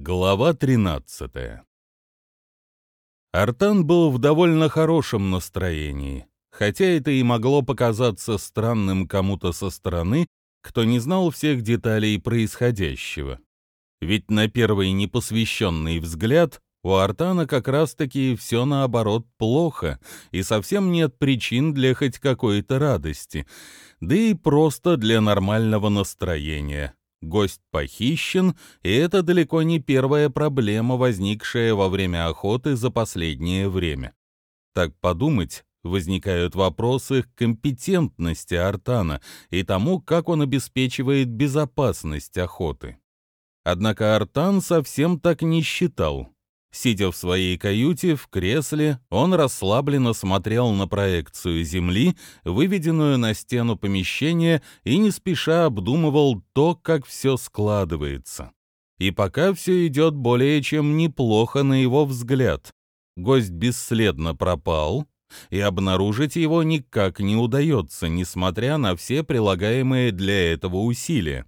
Глава 13 Артан был в довольно хорошем настроении, хотя это и могло показаться странным кому-то со стороны, кто не знал всех деталей происходящего. Ведь на первый непосвященный взгляд у Артана как раз-таки все наоборот плохо, и совсем нет причин для хоть какой-то радости, да и просто для нормального настроения. Гость похищен, и это далеко не первая проблема, возникшая во время охоты за последнее время. Так подумать, возникают вопросы к компетентности Артана и тому, как он обеспечивает безопасность охоты. Однако Артан совсем так не считал. Сидя в своей каюте, в кресле, он расслабленно смотрел на проекцию Земли, выведенную на стену помещения, и не спеша обдумывал то, как все складывается. И пока все идет более чем неплохо на его взгляд. Гость бесследно пропал, и обнаружить его никак не удается, несмотря на все прилагаемые для этого усилия.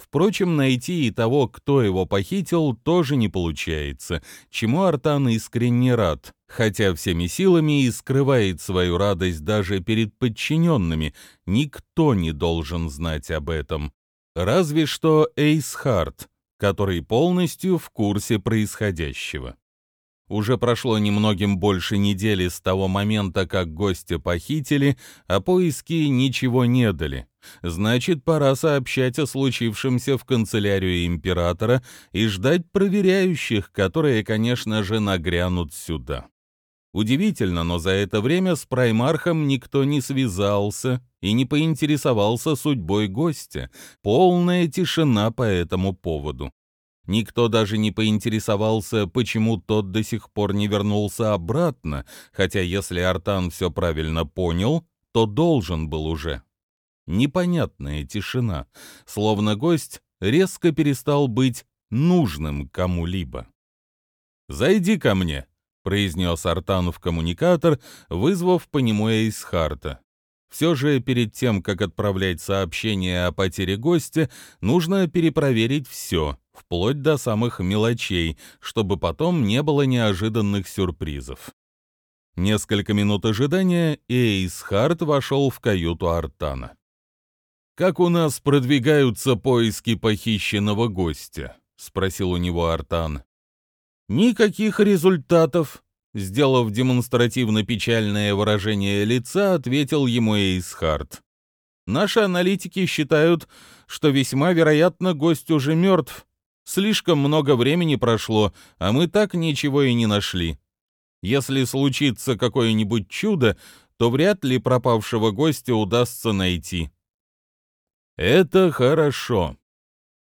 Впрочем, найти и того, кто его похитил, тоже не получается, чему Артан искренне рад, хотя всеми силами и скрывает свою радость даже перед подчиненными, никто не должен знать об этом. Разве что Эйс Харт, который полностью в курсе происходящего. Уже прошло немногим больше недели с того момента, как гостя похитили, а поиски ничего не дали. Значит, пора сообщать о случившемся в канцелярию императора и ждать проверяющих, которые, конечно же, нагрянут сюда. Удивительно, но за это время с Праймархом никто не связался и не поинтересовался судьбой гостя. Полная тишина по этому поводу. Никто даже не поинтересовался, почему тот до сих пор не вернулся обратно, хотя если Артан все правильно понял, то должен был уже. Непонятная тишина, словно гость резко перестал быть нужным кому-либо. «Зайди ко мне», — произнес Артан в коммуникатор, вызвав по нему Эйсхарта. Все же перед тем, как отправлять сообщение о потере гостя, нужно перепроверить все, вплоть до самых мелочей, чтобы потом не было неожиданных сюрпризов. Несколько минут ожидания, и Эйсхарт вошел в каюту Артана. «Как у нас продвигаются поиски похищенного гостя?» — спросил у него Артан. «Никаких результатов», — сделав демонстративно печальное выражение лица, ответил ему Эйсхарт. «Наши аналитики считают, что весьма вероятно гость уже мертв, Слишком много времени прошло, а мы так ничего и не нашли. Если случится какое-нибудь чудо, то вряд ли пропавшего гостя удастся найти. Это хорошо.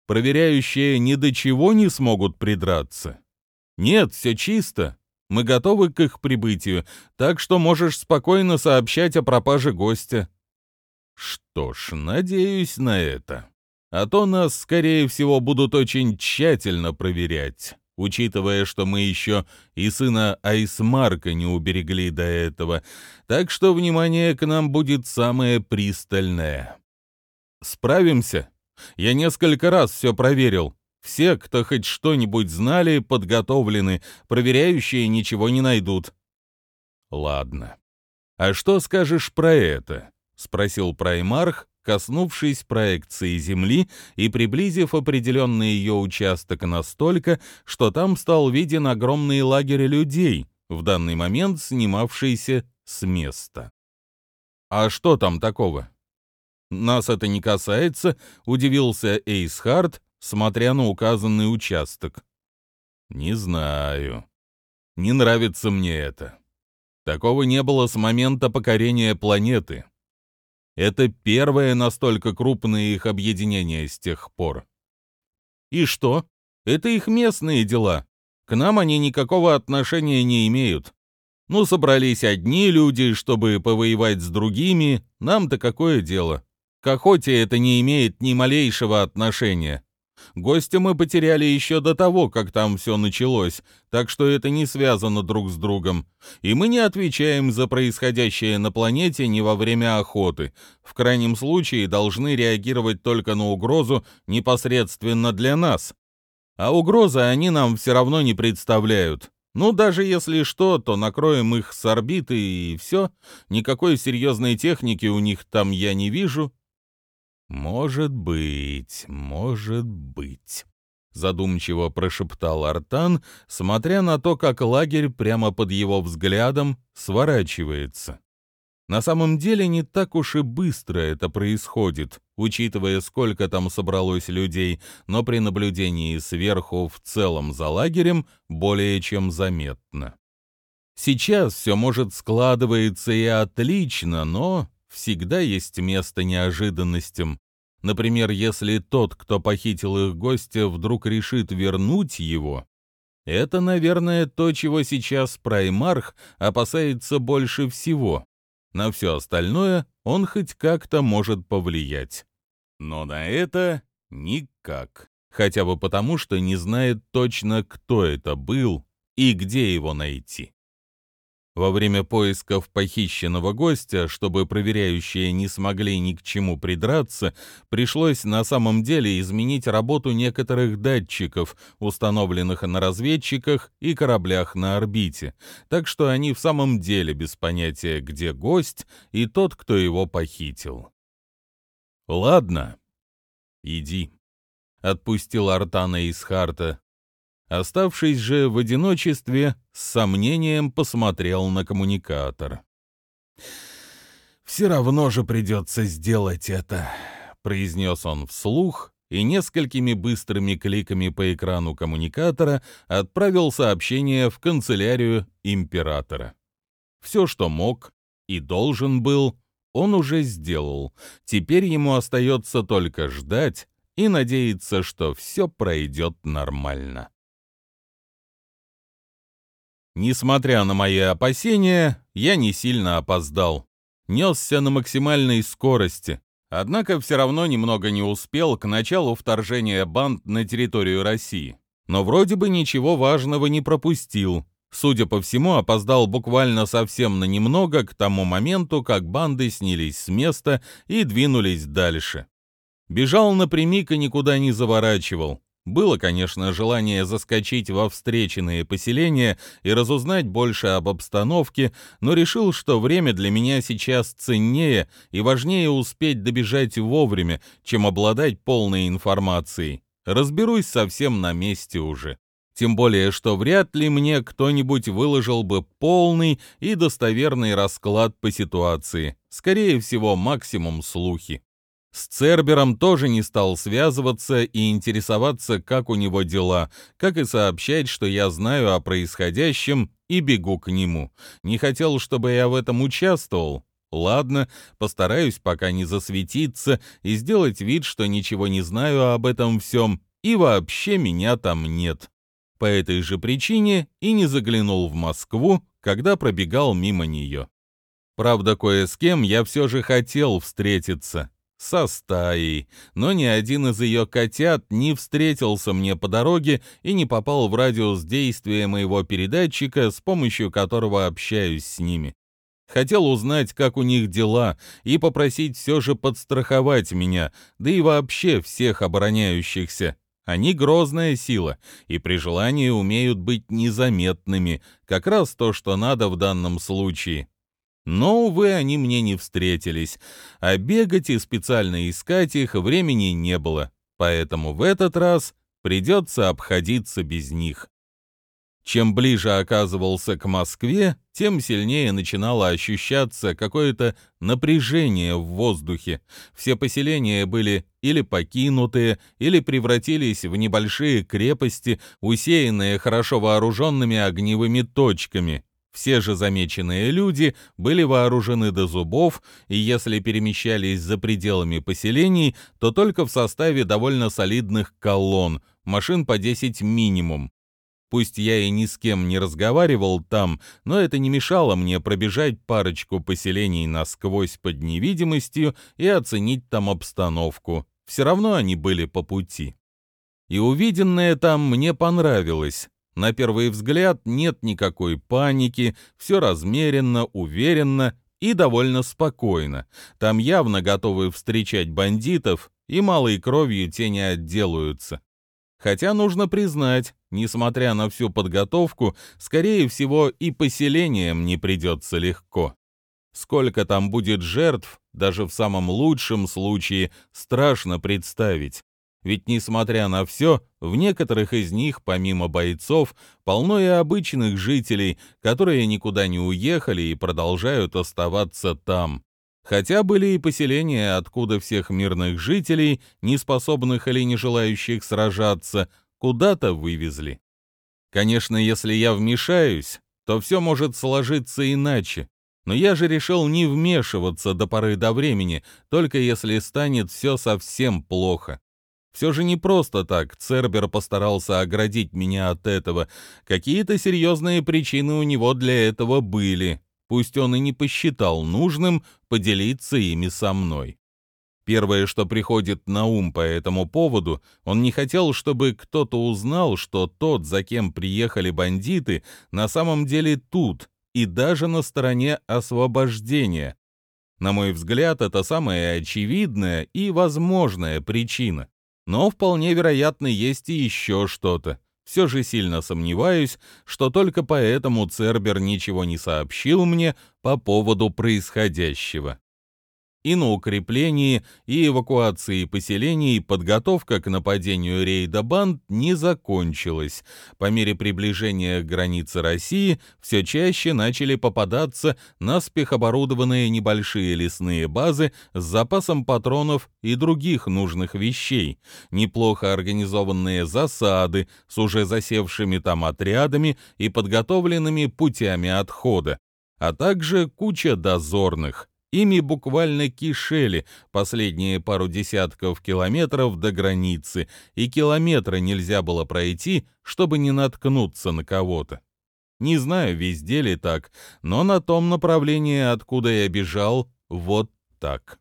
Проверяющие ни до чего не смогут придраться. Нет, все чисто. Мы готовы к их прибытию, так что можешь спокойно сообщать о пропаже гостя. Что ж, надеюсь на это а то нас, скорее всего, будут очень тщательно проверять, учитывая, что мы еще и сына Айсмарка не уберегли до этого, так что внимание к нам будет самое пристальное. Справимся? Я несколько раз все проверил. Все, кто хоть что-нибудь знали, подготовлены, проверяющие ничего не найдут. Ладно. А что скажешь про это? — спросил Праймарх, коснувшись проекции Земли и приблизив определенный ее участок настолько, что там стал виден огромный лагерь людей, в данный момент снимавшийся с места. «А что там такого?» «Нас это не касается», — удивился Эйсхард, смотря на указанный участок. «Не знаю. Не нравится мне это. Такого не было с момента покорения планеты. Это первое настолько крупное их объединение с тех пор. И что? Это их местные дела. К нам они никакого отношения не имеют. Ну, собрались одни люди, чтобы повоевать с другими, нам-то какое дело? К охоте это не имеет ни малейшего отношения. Гостя мы потеряли еще до того, как там все началось, так что это не связано друг с другом. И мы не отвечаем за происходящее на планете не во время охоты. В крайнем случае должны реагировать только на угрозу непосредственно для нас. А угрозы они нам все равно не представляют. Ну, даже если что, то накроем их с орбиты и все. Никакой серьезной техники у них там я не вижу. Может быть, может быть. Задумчиво прошептал Артан, смотря на то, как лагерь прямо под его взглядом сворачивается. На самом деле не так уж и быстро это происходит, учитывая, сколько там собралось людей, но при наблюдении сверху в целом за лагерем более чем заметно. Сейчас все может складывается и отлично, но всегда есть место неожиданностям. Например, если тот, кто похитил их гостя, вдруг решит вернуть его, это, наверное, то, чего сейчас Праймарх опасается больше всего. На все остальное он хоть как-то может повлиять. Но на это никак. Хотя бы потому, что не знает точно, кто это был и где его найти. Во время поисков похищенного гостя, чтобы проверяющие не смогли ни к чему придраться, пришлось на самом деле изменить работу некоторых датчиков, установленных на разведчиках и кораблях на орбите, так что они в самом деле без понятия, где гость и тот, кто его похитил. «Ладно, иди», — отпустил Артана из Харта, Оставшись же в одиночестве, с сомнением посмотрел на коммуникатор. «Все равно же придется сделать это», — произнес он вслух и несколькими быстрыми кликами по экрану коммуникатора отправил сообщение в канцелярию императора. Все, что мог и должен был, он уже сделал. Теперь ему остается только ждать и надеяться, что все пройдет нормально. Несмотря на мои опасения, я не сильно опоздал. Несся на максимальной скорости, однако все равно немного не успел к началу вторжения банд на территорию России. Но вроде бы ничего важного не пропустил. Судя по всему, опоздал буквально совсем на немного к тому моменту, как банды снялись с места и двинулись дальше. Бежал напрямик и никуда не заворачивал. Было, конечно, желание заскочить во встреченные поселения и разузнать больше об обстановке, но решил, что время для меня сейчас ценнее и важнее успеть добежать вовремя, чем обладать полной информацией. Разберусь совсем на месте уже. Тем более, что вряд ли мне кто-нибудь выложил бы полный и достоверный расклад по ситуации. Скорее всего, максимум слухи. С Цербером тоже не стал связываться и интересоваться, как у него дела, как и сообщать, что я знаю о происходящем и бегу к нему. Не хотел, чтобы я в этом участвовал. Ладно, постараюсь пока не засветиться и сделать вид, что ничего не знаю об этом всем, и вообще меня там нет. По этой же причине и не заглянул в Москву, когда пробегал мимо нее. Правда, кое с кем я все же хотел встретиться со стаей, но ни один из ее котят не встретился мне по дороге и не попал в радиус действия моего передатчика, с помощью которого общаюсь с ними. Хотел узнать, как у них дела, и попросить все же подстраховать меня, да и вообще всех обороняющихся. Они грозная сила, и при желании умеют быть незаметными, как раз то, что надо в данном случае. Но, увы, они мне не встретились, а бегать и специально искать их времени не было, поэтому в этот раз придется обходиться без них. Чем ближе оказывался к Москве, тем сильнее начинало ощущаться какое-то напряжение в воздухе. Все поселения были или покинутые, или превратились в небольшие крепости, усеянные хорошо вооруженными огневыми точками. Все же замеченные люди были вооружены до зубов, и если перемещались за пределами поселений, то только в составе довольно солидных колонн, машин по 10 минимум. Пусть я и ни с кем не разговаривал там, но это не мешало мне пробежать парочку поселений насквозь под невидимостью и оценить там обстановку. Все равно они были по пути. И увиденное там мне понравилось. На первый взгляд нет никакой паники, все размеренно, уверенно и довольно спокойно. Там явно готовы встречать бандитов, и малой кровью те не отделаются. Хотя нужно признать, несмотря на всю подготовку, скорее всего и поселением не придется легко. Сколько там будет жертв, даже в самом лучшем случае, страшно представить. Ведь, несмотря на все, в некоторых из них, помимо бойцов, полно и обычных жителей, которые никуда не уехали и продолжают оставаться там. Хотя были и поселения, откуда всех мирных жителей, не способных или не желающих сражаться, куда-то вывезли. Конечно, если я вмешаюсь, то все может сложиться иначе. Но я же решил не вмешиваться до поры до времени, только если станет все совсем плохо. Все же не просто так Цербер постарался оградить меня от этого. Какие-то серьезные причины у него для этого были. Пусть он и не посчитал нужным поделиться ими со мной. Первое, что приходит на ум по этому поводу, он не хотел, чтобы кто-то узнал, что тот, за кем приехали бандиты, на самом деле тут и даже на стороне освобождения. На мой взгляд, это самая очевидная и возможная причина. Но вполне вероятно есть и еще что-то. Все же сильно сомневаюсь, что только поэтому Цербер ничего не сообщил мне по поводу происходящего и на укреплении и эвакуации поселений подготовка к нападению рейда банд не закончилась. По мере приближения к границе России все чаще начали попадаться наспех оборудованные небольшие лесные базы с запасом патронов и других нужных вещей, неплохо организованные засады с уже засевшими там отрядами и подготовленными путями отхода, а также куча дозорных. Ими буквально кишели последние пару десятков километров до границы, и километра нельзя было пройти, чтобы не наткнуться на кого-то. Не знаю, везде ли так, но на том направлении, откуда я бежал, вот так.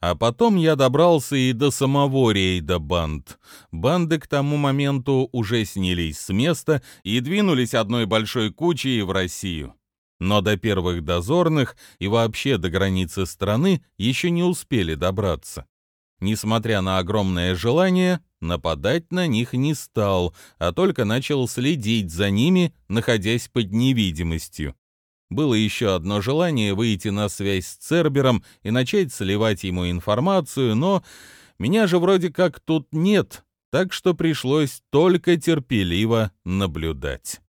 А потом я добрался и до самого рейда банд. Банды к тому моменту уже снялись с места и двинулись одной большой кучей в Россию но до первых дозорных и вообще до границы страны еще не успели добраться. Несмотря на огромное желание, нападать на них не стал, а только начал следить за ними, находясь под невидимостью. Было еще одно желание выйти на связь с Цербером и начать сливать ему информацию, но меня же вроде как тут нет, так что пришлось только терпеливо наблюдать.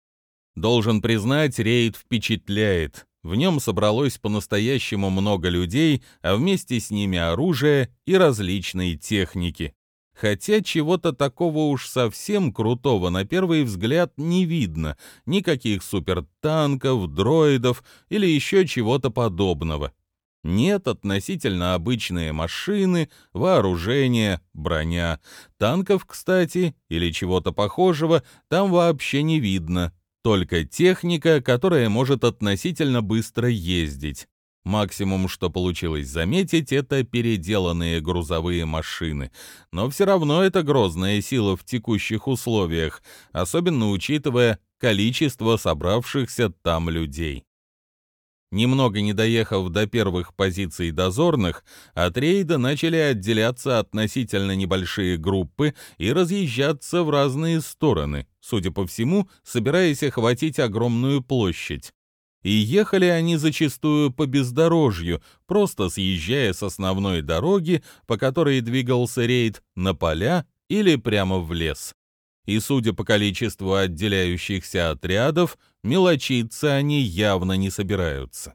Должен признать, рейд впечатляет. В нем собралось по-настоящему много людей, а вместе с ними оружие и различные техники. Хотя чего-то такого уж совсем крутого на первый взгляд не видно. Никаких супертанков, дроидов или еще чего-то подобного. Нет относительно обычные машины, вооружение, броня. Танков, кстати, или чего-то похожего, там вообще не видно только техника, которая может относительно быстро ездить. Максимум, что получилось заметить, это переделанные грузовые машины. Но все равно это грозная сила в текущих условиях, особенно учитывая количество собравшихся там людей. Немного не доехав до первых позиций дозорных, от рейда начали отделяться относительно небольшие группы и разъезжаться в разные стороны, судя по всему, собираясь охватить огромную площадь. И ехали они зачастую по бездорожью, просто съезжая с основной дороги, по которой двигался рейд, на поля или прямо в лес и, судя по количеству отделяющихся отрядов, мелочиться они явно не собираются.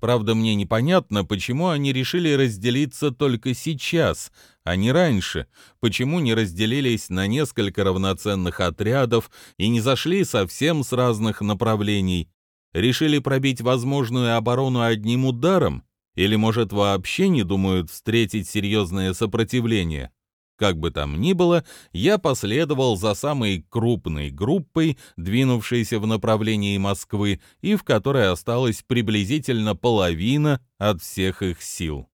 Правда, мне непонятно, почему они решили разделиться только сейчас, а не раньше, почему не разделились на несколько равноценных отрядов и не зашли совсем с разных направлений. Решили пробить возможную оборону одним ударом? Или, может, вообще не думают встретить серьезное сопротивление? Как бы там ни было, я последовал за самой крупной группой, двинувшейся в направлении Москвы, и в которой осталась приблизительно половина от всех их сил.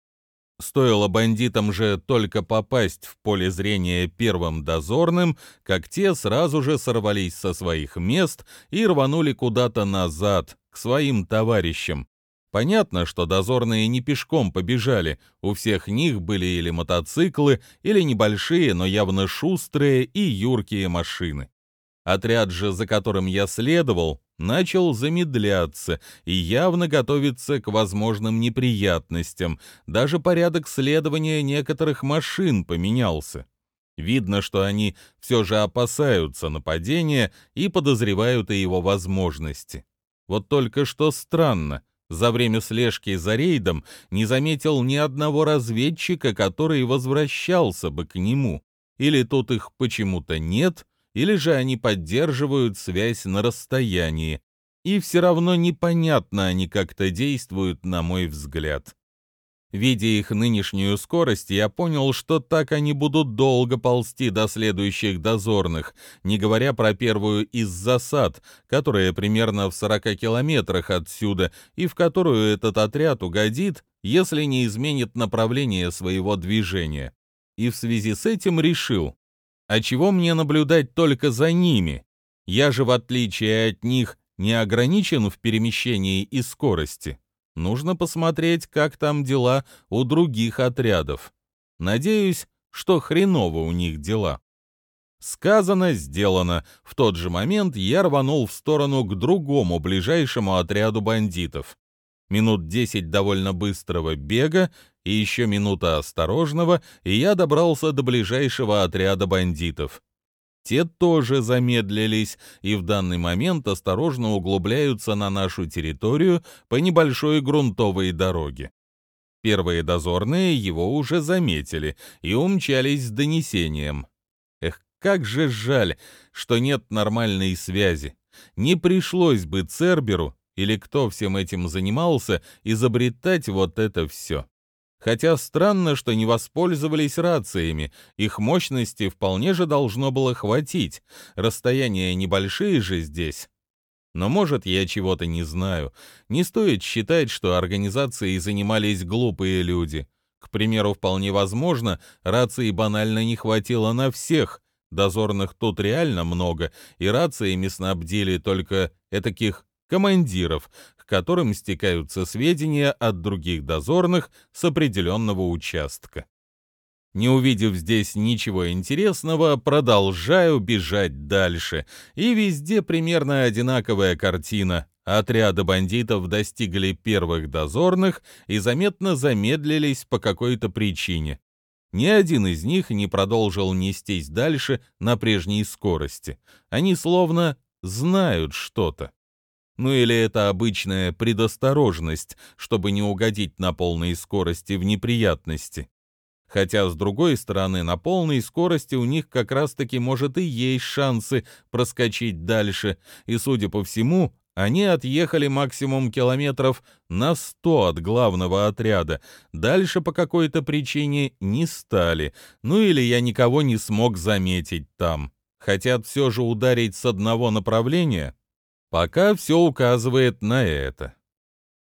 Стоило бандитам же только попасть в поле зрения первым дозорным, как те сразу же сорвались со своих мест и рванули куда-то назад, к своим товарищам. Понятно, что дозорные не пешком побежали, у всех них были или мотоциклы, или небольшие, но явно шустрые и юркие машины. Отряд же, за которым я следовал, начал замедляться и явно готовиться к возможным неприятностям. Даже порядок следования некоторых машин поменялся. Видно, что они все же опасаются нападения и подозревают о его возможности. Вот только что странно, за время слежки за рейдом не заметил ни одного разведчика, который возвращался бы к нему. Или тут их почему-то нет, или же они поддерживают связь на расстоянии. И все равно непонятно они как-то действуют, на мой взгляд. Видя их нынешнюю скорость, я понял, что так они будут долго ползти до следующих дозорных, не говоря про первую из засад, которая примерно в 40 километрах отсюда и в которую этот отряд угодит, если не изменит направление своего движения. И в связи с этим решил, а чего мне наблюдать только за ними? Я же, в отличие от них, не ограничен в перемещении и скорости. Нужно посмотреть, как там дела у других отрядов. Надеюсь, что хреново у них дела. Сказано, сделано. В тот же момент я рванул в сторону к другому ближайшему отряду бандитов. Минут десять довольно быстрого бега и еще минута осторожного, и я добрался до ближайшего отряда бандитов. Те тоже замедлились и в данный момент осторожно углубляются на нашу территорию по небольшой грунтовой дороге. Первые дозорные его уже заметили и умчались с донесением. Эх, как же жаль, что нет нормальной связи. Не пришлось бы Церберу, или кто всем этим занимался, изобретать вот это все. Хотя странно, что не воспользовались рациями, их мощности вполне же должно было хватить, расстояния небольшие же здесь. Но может я чего-то не знаю. Не стоит считать, что организацией занимались глупые люди. К примеру, вполне возможно, рации банально не хватило на всех. Дозорных тут реально много, и рациями снабдили только этаких командиров, которым стекаются сведения от других дозорных с определенного участка. Не увидев здесь ничего интересного, продолжаю бежать дальше. И везде примерно одинаковая картина. Отряды бандитов достигли первых дозорных и заметно замедлились по какой-то причине. Ни один из них не продолжил нестись дальше на прежней скорости. Они словно знают что-то. Ну или это обычная предосторожность, чтобы не угодить на полной скорости в неприятности. Хотя, с другой стороны, на полной скорости у них как раз-таки может и есть шансы проскочить дальше, и, судя по всему, они отъехали максимум километров на 100 от главного отряда, дальше по какой-то причине не стали, ну или я никого не смог заметить там. Хотят все же ударить с одного направления? Пока все указывает на это.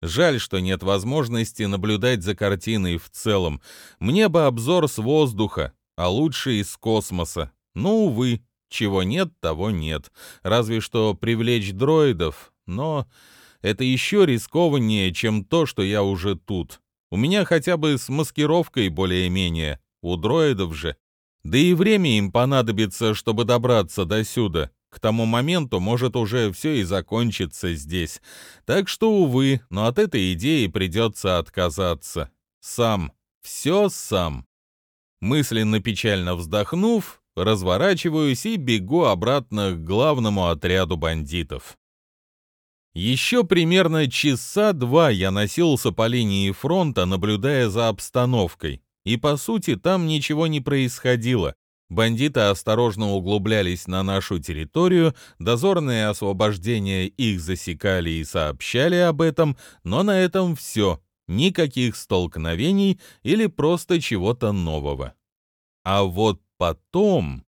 Жаль, что нет возможности наблюдать за картиной в целом. Мне бы обзор с воздуха, а лучше из космоса. Но, увы, чего нет, того нет. Разве что привлечь дроидов, но это еще рискованнее, чем то, что я уже тут. У меня хотя бы с маскировкой более-менее, у дроидов же. Да и время им понадобится, чтобы добраться до сюда. К тому моменту может уже все и закончиться здесь. Так что, увы, но от этой идеи придется отказаться. Сам. Все сам. Мысленно печально вздохнув, разворачиваюсь и бегу обратно к главному отряду бандитов. Еще примерно часа два я носился по линии фронта, наблюдая за обстановкой. И, по сути, там ничего не происходило. Бандиты осторожно углублялись на нашу территорию, дозорные освобождения их засекали и сообщали об этом, но на этом все, никаких столкновений или просто чего-то нового. А вот потом...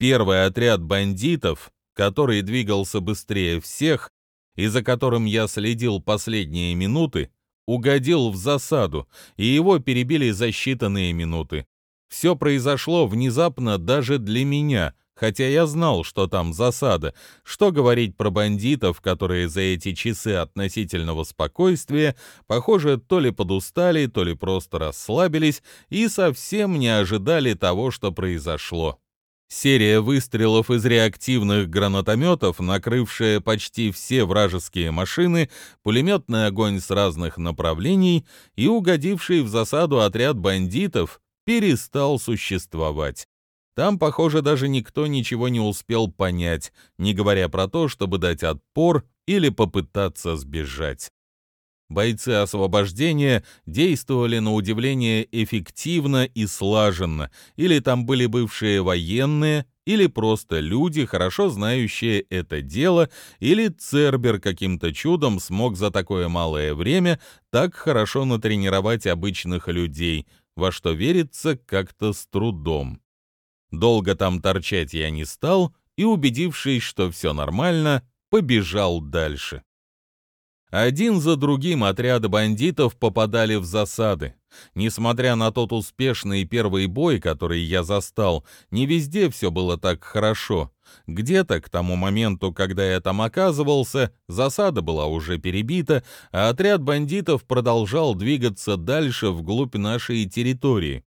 Первый отряд бандитов, который двигался быстрее всех и за которым я следил последние минуты, угодил в засаду, и его перебили за считанные минуты. Все произошло внезапно даже для меня, хотя я знал, что там засада. Что говорить про бандитов, которые за эти часы относительного спокойствия, похоже, то ли подустали, то ли просто расслабились и совсем не ожидали того, что произошло. Серия выстрелов из реактивных гранатометов, накрывшая почти все вражеские машины, пулеметный огонь с разных направлений и угодивший в засаду отряд бандитов перестал существовать. Там, похоже, даже никто ничего не успел понять, не говоря про то, чтобы дать отпор или попытаться сбежать. Бойцы освобождения действовали на удивление эффективно и слаженно, или там были бывшие военные, или просто люди, хорошо знающие это дело, или Цербер каким-то чудом смог за такое малое время так хорошо натренировать обычных людей, во что верится как-то с трудом. Долго там торчать я не стал и, убедившись, что все нормально, побежал дальше. Один за другим отряды бандитов попадали в засады. Несмотря на тот успешный первый бой, который я застал, не везде все было так хорошо. Где-то к тому моменту, когда я там оказывался, засада была уже перебита, а отряд бандитов продолжал двигаться дальше вглубь нашей территории.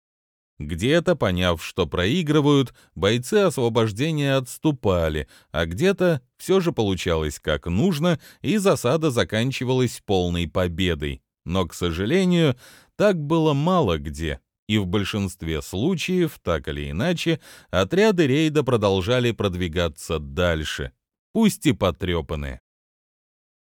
Где-то, поняв, что проигрывают, бойцы освобождения отступали, а где-то все же получалось как нужно, и засада заканчивалась полной победой. Но, к сожалению, так было мало где, и в большинстве случаев, так или иначе, отряды рейда продолжали продвигаться дальше, пусть и потрепанные.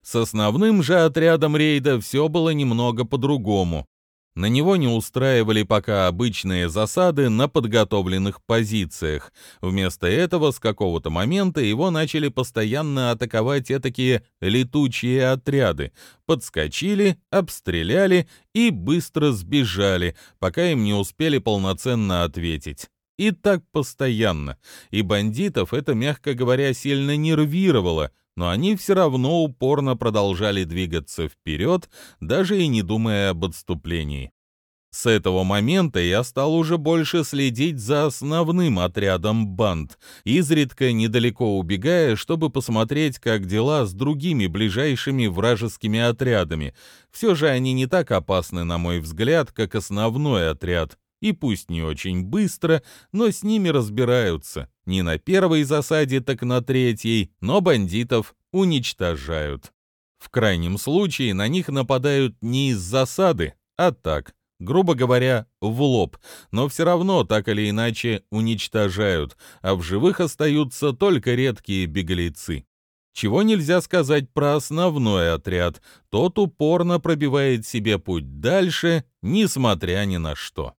С основным же отрядом рейда все было немного по-другому. На него не устраивали пока обычные засады на подготовленных позициях. Вместо этого с какого-то момента его начали постоянно атаковать этакие летучие отряды. Подскочили, обстреляли и быстро сбежали, пока им не успели полноценно ответить. И так постоянно. И бандитов это, мягко говоря, сильно нервировало — но они все равно упорно продолжали двигаться вперед, даже и не думая об отступлении. С этого момента я стал уже больше следить за основным отрядом банд, изредка недалеко убегая, чтобы посмотреть, как дела с другими ближайшими вражескими отрядами. Все же они не так опасны, на мой взгляд, как основной отряд, и пусть не очень быстро, но с ними разбираются. Не на первой засаде, так на третьей, но бандитов уничтожают. В крайнем случае на них нападают не из засады, а так, грубо говоря, в лоб, но все равно так или иначе уничтожают, а в живых остаются только редкие беглецы. Чего нельзя сказать про основной отряд, тот упорно пробивает себе путь дальше, несмотря ни на что.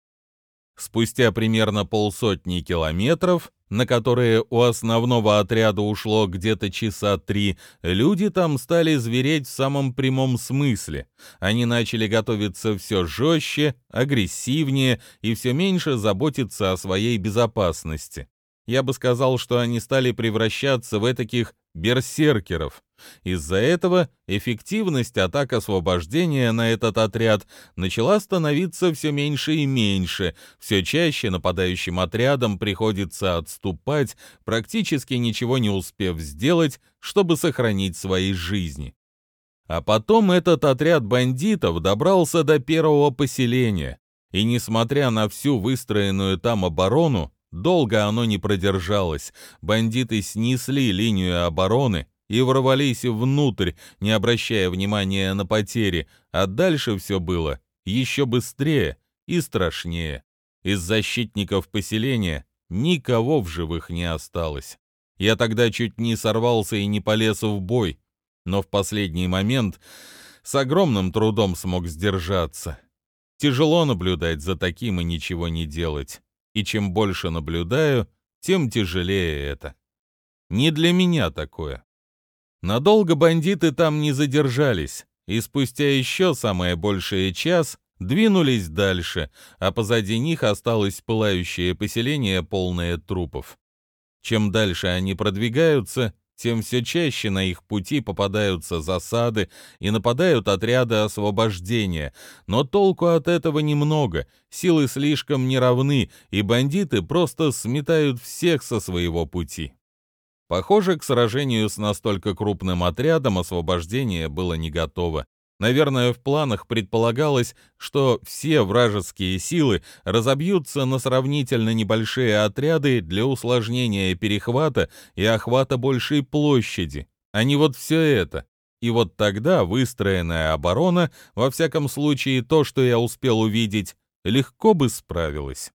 Спустя примерно полсотни километров, на которые у основного отряда ушло где-то часа три, люди там стали звереть в самом прямом смысле. Они начали готовиться все жестче, агрессивнее и все меньше заботиться о своей безопасности. Я бы сказал, что они стали превращаться в таких берсеркеров. Из-за этого эффективность атак освобождения на этот отряд начала становиться все меньше и меньше, все чаще нападающим отрядам приходится отступать, практически ничего не успев сделать, чтобы сохранить свои жизни. А потом этот отряд бандитов добрался до первого поселения, и несмотря на всю выстроенную там оборону, Долго оно не продержалось. Бандиты снесли линию обороны и ворвались внутрь, не обращая внимания на потери, а дальше все было еще быстрее и страшнее. Из защитников поселения никого в живых не осталось. Я тогда чуть не сорвался и не полез в бой, но в последний момент с огромным трудом смог сдержаться. Тяжело наблюдать за таким и ничего не делать и чем больше наблюдаю, тем тяжелее это. Не для меня такое. Надолго бандиты там не задержались, и спустя еще самое большее час двинулись дальше, а позади них осталось пылающее поселение, полное трупов. Чем дальше они продвигаются, тем все чаще на их пути попадаются засады и нападают отряды освобождения. Но толку от этого немного, силы слишком неравны, и бандиты просто сметают всех со своего пути. Похоже, к сражению с настолько крупным отрядом освобождение было не готово. Наверное, в планах предполагалось, что все вражеские силы разобьются на сравнительно небольшие отряды для усложнения перехвата и охвата большей площади, а не вот все это. И вот тогда выстроенная оборона, во всяком случае то, что я успел увидеть, легко бы справилась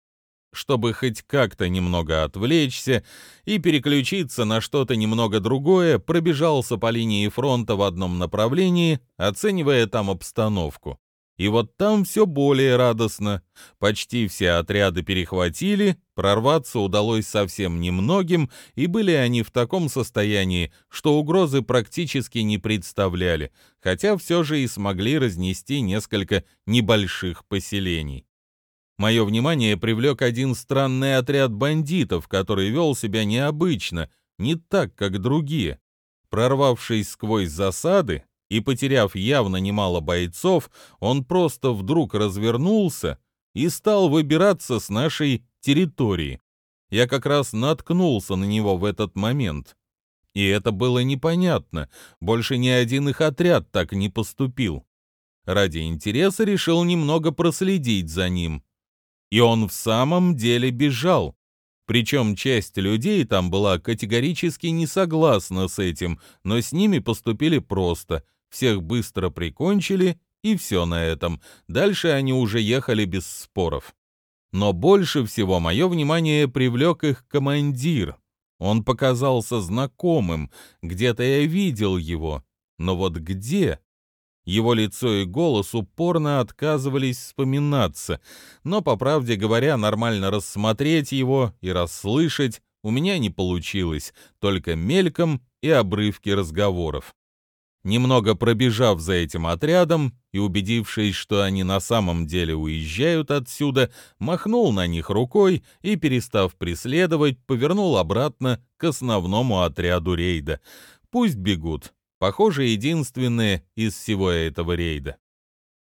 чтобы хоть как-то немного отвлечься и переключиться на что-то немного другое, пробежался по линии фронта в одном направлении, оценивая там обстановку. И вот там все более радостно. Почти все отряды перехватили, прорваться удалось совсем немногим, и были они в таком состоянии, что угрозы практически не представляли, хотя все же и смогли разнести несколько небольших поселений. Мое внимание привлек один странный отряд бандитов, который вел себя необычно, не так, как другие. Прорвавшись сквозь засады и потеряв явно немало бойцов, он просто вдруг развернулся и стал выбираться с нашей территории. Я как раз наткнулся на него в этот момент. И это было непонятно, больше ни один их отряд так не поступил. Ради интереса решил немного проследить за ним. И он в самом деле бежал. Причем часть людей там была категорически не согласна с этим, но с ними поступили просто. Всех быстро прикончили, и все на этом. Дальше они уже ехали без споров. Но больше всего мое внимание привлек их командир. Он показался знакомым, где-то я видел его. Но вот где? Его лицо и голос упорно отказывались вспоминаться, но, по правде говоря, нормально рассмотреть его и расслышать у меня не получилось, только мельком и обрывки разговоров. Немного пробежав за этим отрядом и убедившись, что они на самом деле уезжают отсюда, махнул на них рукой и, перестав преследовать, повернул обратно к основному отряду рейда. Пусть бегут, Похоже, единственные из всего этого рейда.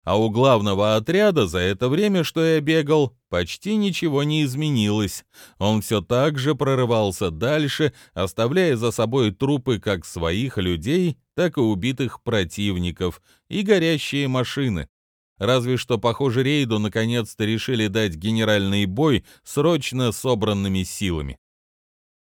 А у главного отряда за это время, что я бегал, почти ничего не изменилось. Он все так же прорывался дальше, оставляя за собой трупы как своих людей, так и убитых противников и горящие машины. Разве что, похоже, рейду наконец-то решили дать генеральный бой срочно собранными силами.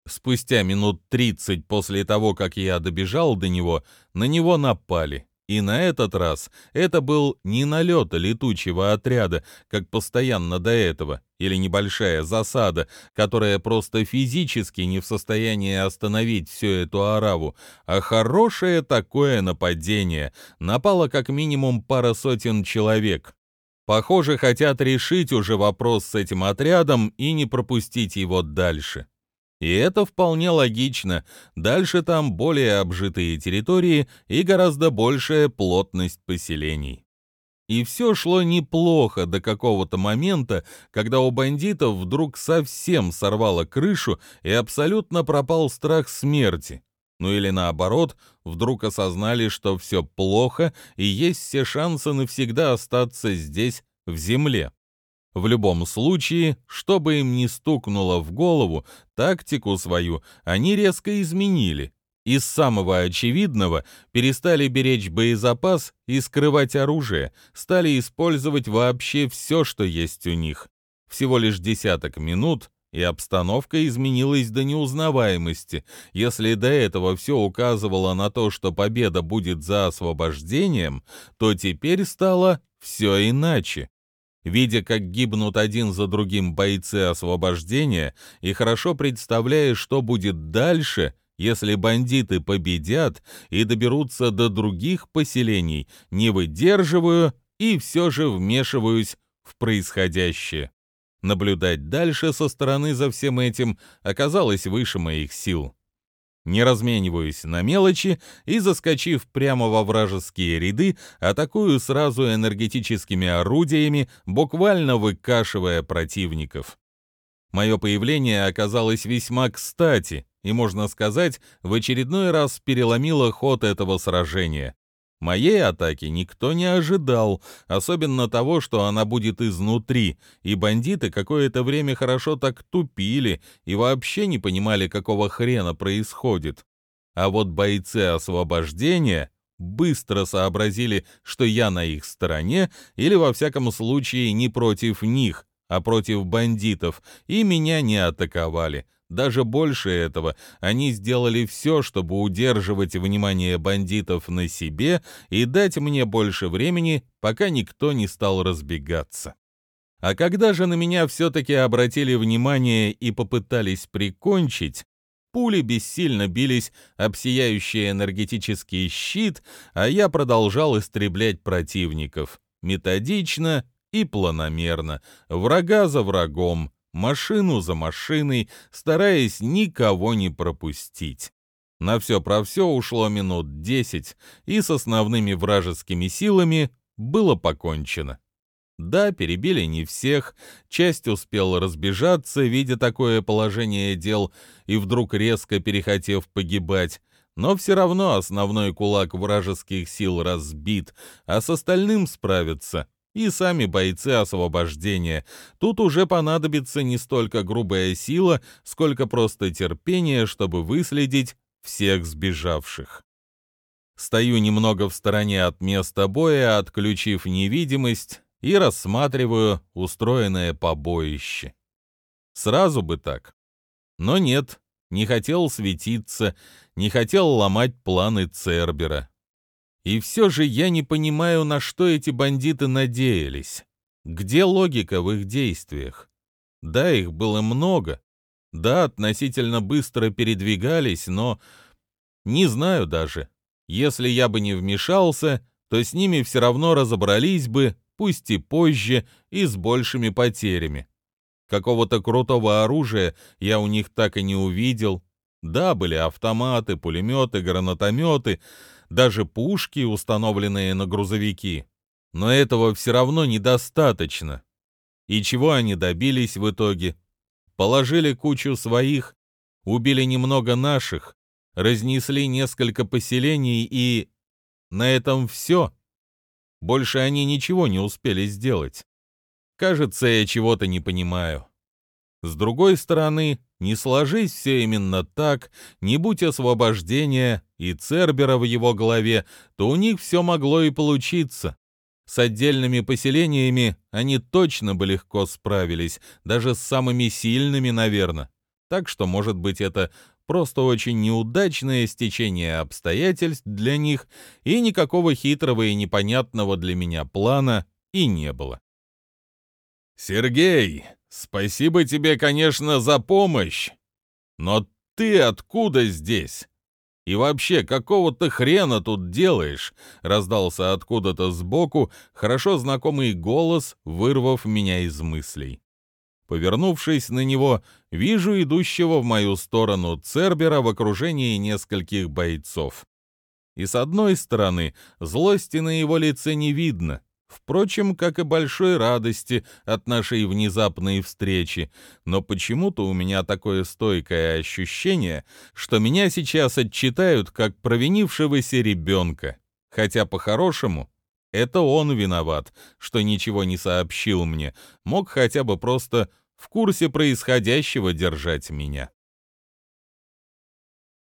Спустя минут тридцать после того, как я добежал до него, на него напали. И на этот раз это был не налет летучего отряда, как постоянно до этого, или небольшая засада, которая просто физически не в состоянии остановить всю эту ораву, а хорошее такое нападение. Напало как минимум пара сотен человек. Похоже, хотят решить уже вопрос с этим отрядом и не пропустить его дальше. И это вполне логично. Дальше там более обжитые территории и гораздо большая плотность поселений. И все шло неплохо до какого-то момента, когда у бандитов вдруг совсем сорвало крышу и абсолютно пропал страх смерти. Ну или наоборот, вдруг осознали, что все плохо и есть все шансы навсегда остаться здесь, в земле. В любом случае, что бы им ни стукнуло в голову, тактику свою они резко изменили. Из самого очевидного перестали беречь боезапас и скрывать оружие, стали использовать вообще все, что есть у них. Всего лишь десяток минут, и обстановка изменилась до неузнаваемости. Если до этого все указывало на то, что победа будет за освобождением, то теперь стало все иначе. Видя, как гибнут один за другим бойцы освобождения, и хорошо представляя, что будет дальше, если бандиты победят и доберутся до других поселений, не выдерживаю и все же вмешиваюсь в происходящее. Наблюдать дальше со стороны за всем этим оказалось выше моих сил не размениваюсь на мелочи и, заскочив прямо во вражеские ряды, атакую сразу энергетическими орудиями, буквально выкашивая противников. Мое появление оказалось весьма кстати, и, можно сказать, в очередной раз переломила ход этого сражения. Моей атаки никто не ожидал, особенно того, что она будет изнутри, и бандиты какое-то время хорошо так тупили и вообще не понимали, какого хрена происходит. А вот бойцы освобождения быстро сообразили, что я на их стороне, или во всяком случае не против них, а против бандитов, и меня не атаковали. Даже больше этого, они сделали все, чтобы удерживать внимание бандитов на себе и дать мне больше времени, пока никто не стал разбегаться. А когда же на меня все-таки обратили внимание и попытались прикончить, пули бессильно бились об сияющий энергетический щит, а я продолжал истреблять противников. Методично и планомерно, врага за врагом, машину за машиной, стараясь никого не пропустить. На все про все ушло минут десять, и с основными вражескими силами было покончено. Да, перебили не всех, часть успела разбежаться, видя такое положение дел, и вдруг резко перехотев погибать, но все равно основной кулак вражеских сил разбит, а с остальным справиться и сами бойцы освобождения. Тут уже понадобится не столько грубая сила, сколько просто терпение, чтобы выследить всех сбежавших. Стою немного в стороне от места боя, отключив невидимость, и рассматриваю устроенное побоище. Сразу бы так. Но нет, не хотел светиться, не хотел ломать планы Цербера. И все же я не понимаю, на что эти бандиты надеялись. Где логика в их действиях? Да, их было много. Да, относительно быстро передвигались, но... Не знаю даже. Если я бы не вмешался, то с ними все равно разобрались бы, пусть и позже, и с большими потерями. Какого-то крутого оружия я у них так и не увидел. Да, были автоматы, пулеметы, гранатометы, даже пушки, установленные на грузовики. Но этого все равно недостаточно. И чего они добились в итоге? Положили кучу своих, убили немного наших, разнесли несколько поселений и... На этом все. Больше они ничего не успели сделать. Кажется, я чего-то не понимаю. С другой стороны, не сложись все именно так, не будь освобождения и Цербера в его голове, то у них все могло и получиться. С отдельными поселениями они точно бы легко справились, даже с самыми сильными, наверное. Так что, может быть, это просто очень неудачное стечение обстоятельств для них, и никакого хитрого и непонятного для меня плана и не было. «Сергей, спасибо тебе, конечно, за помощь, но ты откуда здесь? И вообще, какого ты хрена тут делаешь?» — раздался откуда-то сбоку хорошо знакомый голос, вырвав меня из мыслей. Повернувшись на него, вижу идущего в мою сторону Цербера в окружении нескольких бойцов. И с одной стороны, злости на его лице не видно, Впрочем, как и большой радости от нашей внезапной встречи, но почему-то у меня такое стойкое ощущение, что меня сейчас отчитают как провинившегося ребенка. Хотя по-хорошему, это он виноват, что ничего не сообщил мне, мог хотя бы просто в курсе происходящего держать меня.